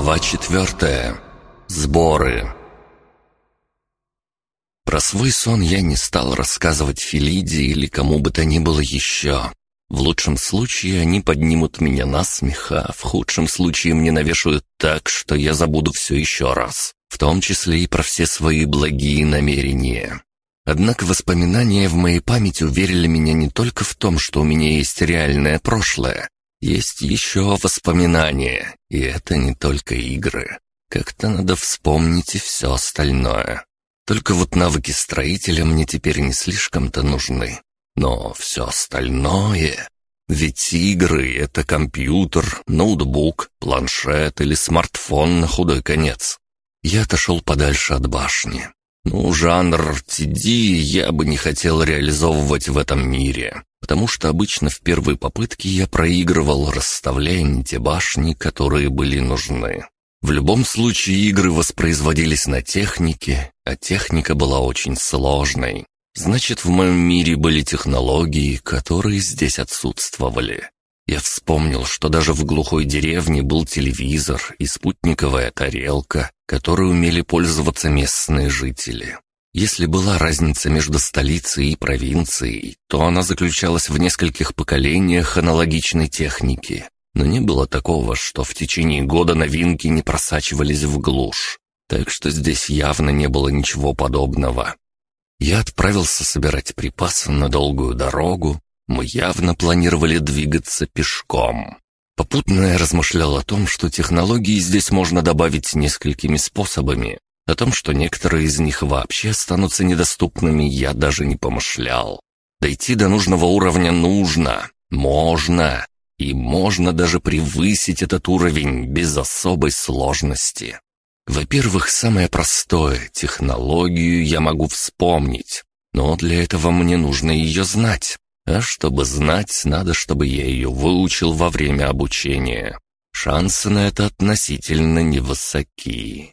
Глава четвертая. Сборы. Про свой сон я не стал рассказывать Филиде или кому бы то ни было еще. В лучшем случае они поднимут меня на смех, а в худшем случае мне навешают так, что я забуду все еще раз, в том числе и про все свои благие намерения. Однако воспоминания в моей памяти уверили меня не только в том, что у меня есть реальное прошлое, есть еще воспоминания, и это не только игры. Как-то надо вспомнить и все остальное. Только вот навыки строителя мне теперь не слишком-то нужны. Но все остальное... Ведь игры — это компьютер, ноутбук, планшет или смартфон на худой конец. Я отошел подальше от башни. Ну, жанр TD я бы не хотел реализовывать в этом мире, потому что обычно в первой попытке я проигрывал, расставляя не те башни, которые были нужны. В любом случае игры воспроизводились на технике, а техника была очень сложной. Значит, в моем мире были технологии, которые здесь отсутствовали. Я вспомнил, что даже в глухой деревне был телевизор и спутниковая тарелка, которой умели пользоваться местные жители. Если была разница между столицей и провинцией, то она заключалась в нескольких поколениях аналогичной техники. Но не было такого, что в течение года новинки не просачивались в глушь. Так что здесь явно не было ничего подобного. Я отправился собирать припасы на долгую дорогу. Мы явно планировали двигаться пешком. Попутно я размышлял о том, что технологии здесь можно добавить несколькими способами. О том, что некоторые из них вообще останутся недоступными, я даже не помышлял. Дойти до нужного уровня нужно, можно, и можно даже превысить этот уровень без особой сложности. Во-первых, самое простое — технологию я могу вспомнить, но для этого мне нужно ее знать. А чтобы знать, надо, чтобы я ее выучил во время обучения. Шансы на это относительно невысоки.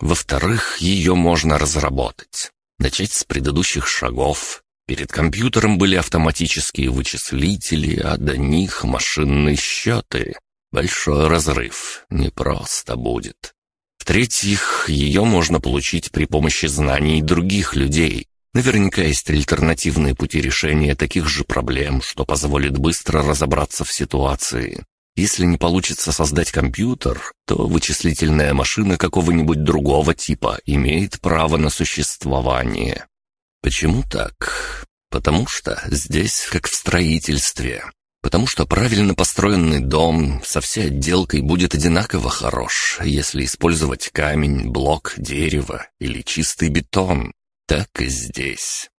Во-вторых, ее можно разработать. Начать с предыдущих шагов. Перед компьютером были автоматические вычислители, а до них машинные счеты. Большой разрыв. Непросто будет. В-третьих, ее можно получить при помощи знаний других людей, Наверняка есть альтернативные пути решения таких же проблем, что позволит быстро разобраться в ситуации. Если не получится создать компьютер, то вычислительная машина какого-нибудь другого типа имеет право на существование. Почему так? Потому что здесь как в строительстве. Потому что правильно построенный дом со всей отделкой будет одинаково хорош, если использовать камень, блок, дерево или чистый бетон. Так и здесь.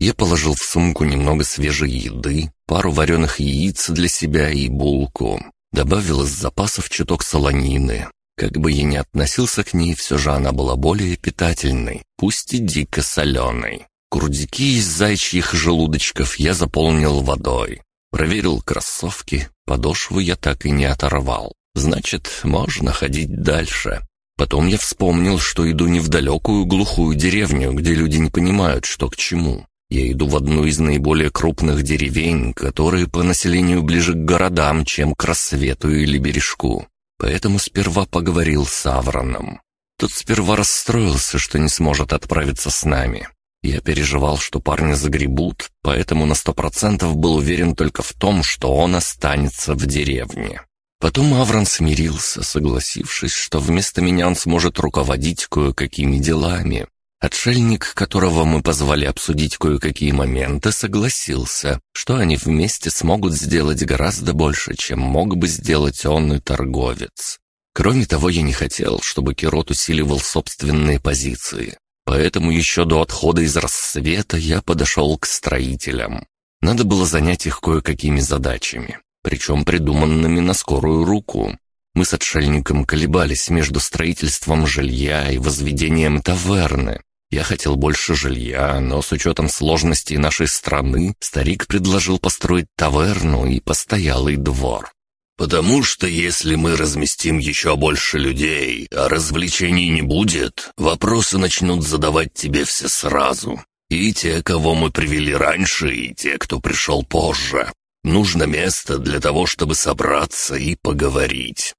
Я положил в сумку немного свежей еды, пару вареных яиц для себя и булку. Добавил из запасов чуток солонины. Как бы я ни относился к ней, все же она была более питательной, пусть и дико соленой. Курдики из зайчьих желудочков я заполнил водой. Проверил кроссовки, подошву я так и не оторвал. Значит, можно ходить дальше. Потом я вспомнил, что иду не в далекую глухую деревню, где люди не понимают, что к чему. Я иду в одну из наиболее крупных деревень, которые по населению ближе к городам, чем к рассвету или бережку. Поэтому сперва поговорил с Авроном. Тот сперва расстроился, что не сможет отправиться с нами. Я переживал, что парни загребут, поэтому на сто процентов был уверен только в том, что он останется в деревне. Потом Аврон смирился, согласившись, что вместо меня он сможет руководить кое-какими делами. Отшельник, которого мы позвали обсудить кое-какие моменты, согласился, что они вместе смогут сделать гораздо больше, чем мог бы сделать он и торговец. Кроме того, я не хотел, чтобы Кирот усиливал собственные позиции. Поэтому еще до отхода из рассвета я подошел к строителям. Надо было занять их кое-какими задачами причем придуманными на скорую руку. Мы с отшельником колебались между строительством жилья и возведением таверны. Я хотел больше жилья, но с учетом сложностей нашей страны, старик предложил построить таверну и постоялый двор. «Потому что если мы разместим еще больше людей, а развлечений не будет, вопросы начнут задавать тебе все сразу. И те, кого мы привели раньше, и те, кто пришел позже. Нужно место для того, чтобы собраться и поговорить.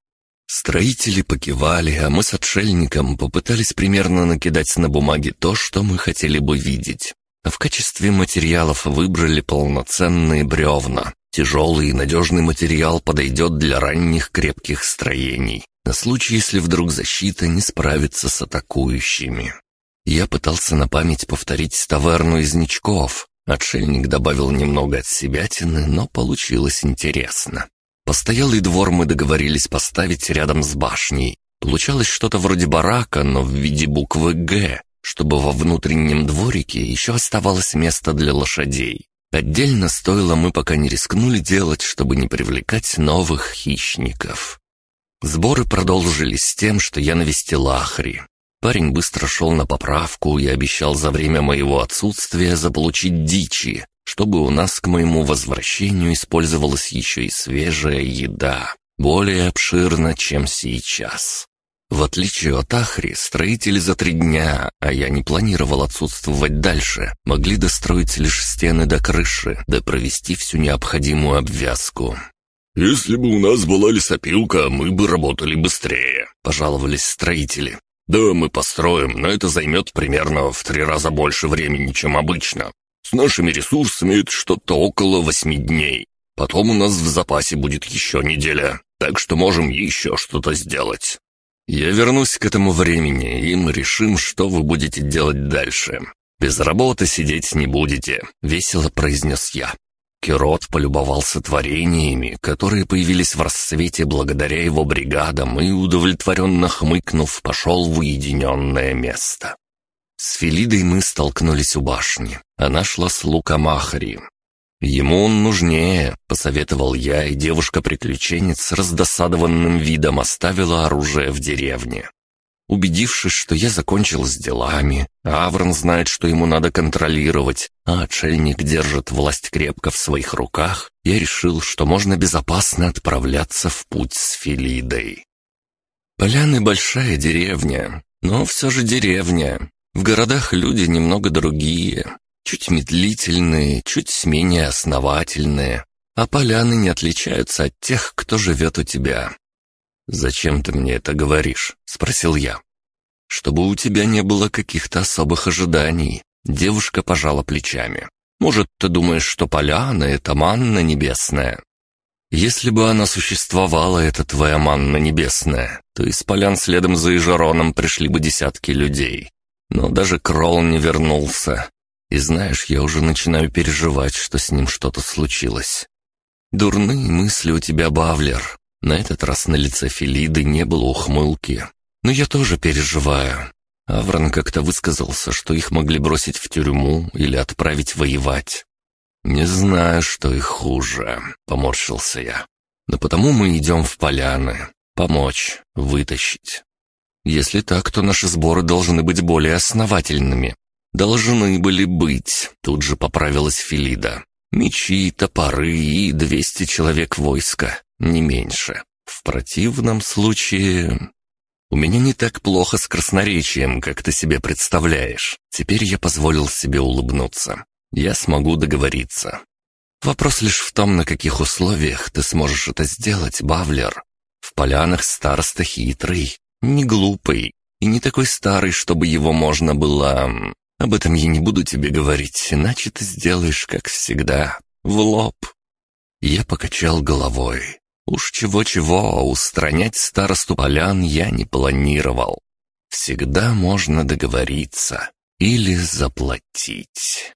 Строители покивали, а мы с отшельником попытались примерно накидать на бумаге то, что мы хотели бы видеть. А в качестве материалов выбрали полноценные бревна. Тяжелый и надежный материал подойдет для ранних крепких строений, на случай, если вдруг защита не справится с атакующими. Я пытался на память повторить таверну из ничков. Отшельник добавил немного от себятины, но получилось интересно. Постоялый двор мы договорились поставить рядом с башней. Получалось что-то вроде барака, но в виде буквы «Г», чтобы во внутреннем дворике еще оставалось место для лошадей. Отдельно стоило мы пока не рискнули делать, чтобы не привлекать новых хищников. Сборы продолжились с тем, что я навестил Ахри. Парень быстро шел на поправку и обещал за время моего отсутствия заполучить дичи, чтобы у нас к моему возвращению использовалась еще и свежая еда, более обширно, чем сейчас. В отличие от Ахри, строители за три дня, а я не планировал отсутствовать дальше, могли достроить лишь стены до крыши, да провести всю необходимую обвязку. «Если бы у нас была лесопилка, мы бы работали быстрее», — пожаловались строители. «Да, мы построим, но это займет примерно в три раза больше времени, чем обычно. С нашими ресурсами это что-то около восьми дней. Потом у нас в запасе будет еще неделя, так что можем еще что-то сделать». «Я вернусь к этому времени, и мы решим, что вы будете делать дальше. Без работы сидеть не будете», — весело произнес я. Кирот полюбовался творениями, которые появились в рассвете благодаря его бригадам и, удовлетворенно хмыкнув, пошел в уединенное место. С Филидой мы столкнулись у башни. Она шла с луком Ахари. «Ему он нужнее», — посоветовал я, и девушка-приключенец с раздосадованным видом оставила оружие в деревне. Убедившись, что я закончил с делами, Аврон знает, что ему надо контролировать, а отшельник держит власть крепко в своих руках, я решил, что можно безопасно отправляться в путь с Филидой. Поляны — большая деревня, но все же деревня. В городах люди немного другие, чуть медлительные, чуть менее основательные, а поляны не отличаются от тех, кто живет у тебя. «Зачем ты мне это говоришь?» — спросил я. «Чтобы у тебя не было каких-то особых ожиданий». Девушка пожала плечами. «Может, ты думаешь, что поляна — это манна небесная?» «Если бы она существовала, эта твоя манна небесная, то из полян следом за Ижероном пришли бы десятки людей. Но даже Кролл не вернулся. И знаешь, я уже начинаю переживать, что с ним что-то случилось. Дурные мысли у тебя, Бавлер. На этот раз на лице Филиды не было ухмылки. Но я тоже переживаю. Аврон как-то высказался, что их могли бросить в тюрьму или отправить воевать. «Не знаю, что их хуже», — поморщился я. «Но потому мы идем в поляны. Помочь, вытащить. Если так, то наши сборы должны быть более основательными. Должны были быть», — тут же поправилась Филида. «Мечи, топоры и двести человек войска не меньше. В противном случае... У меня не так плохо с красноречием, как ты себе представляешь. Теперь я позволил себе улыбнуться. Я смогу договориться. Вопрос лишь в том, на каких условиях ты сможешь это сделать, Бавлер. В полянах староста хитрый, не глупый и не такой старый, чтобы его можно было... Об этом я не буду тебе говорить, иначе ты сделаешь, как всегда, в лоб. Я покачал головой. Уж чего-чего, устранять старосту полян я не планировал. Всегда можно договориться или заплатить.